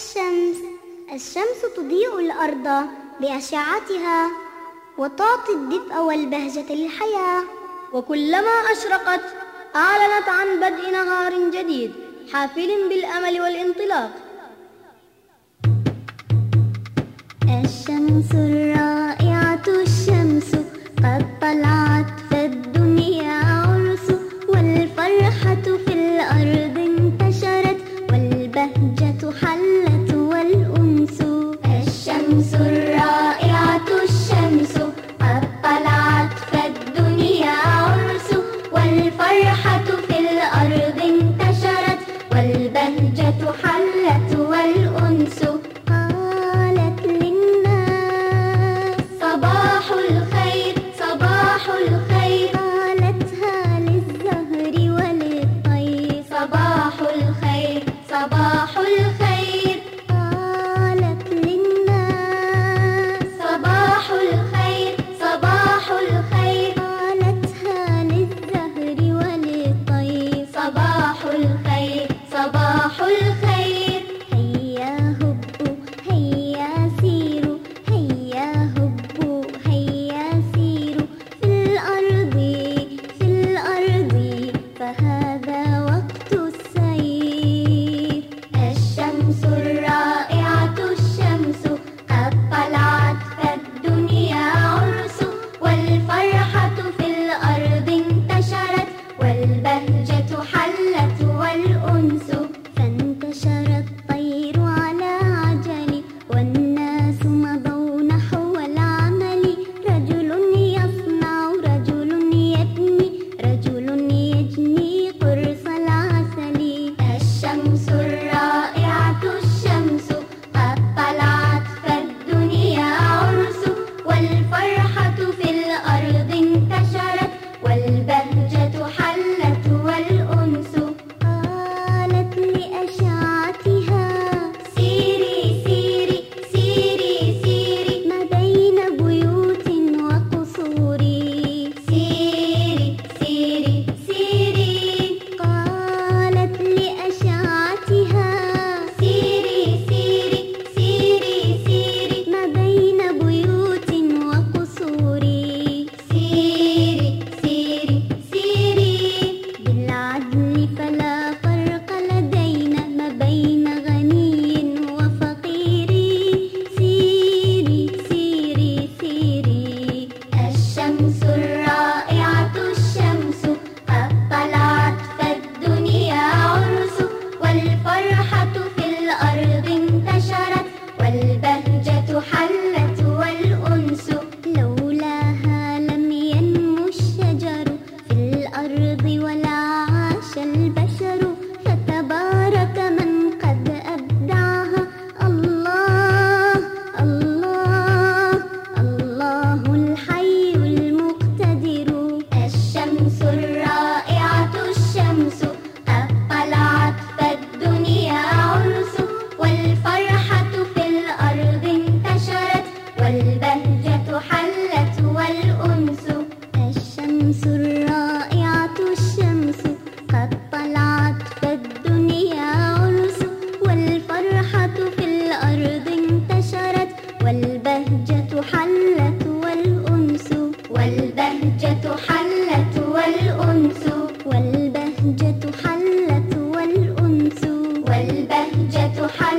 الشمس. الشمس تضيء الأرض بأشعتها وتعطي الدفء والبهجة للحياة. وكلما أشرقت أعلنت عن بدء نهار جديد حافل بالأمل والانطلاق. الشمس الرائعة दिल पर والبهجة حلت والأنس والبهجة حلت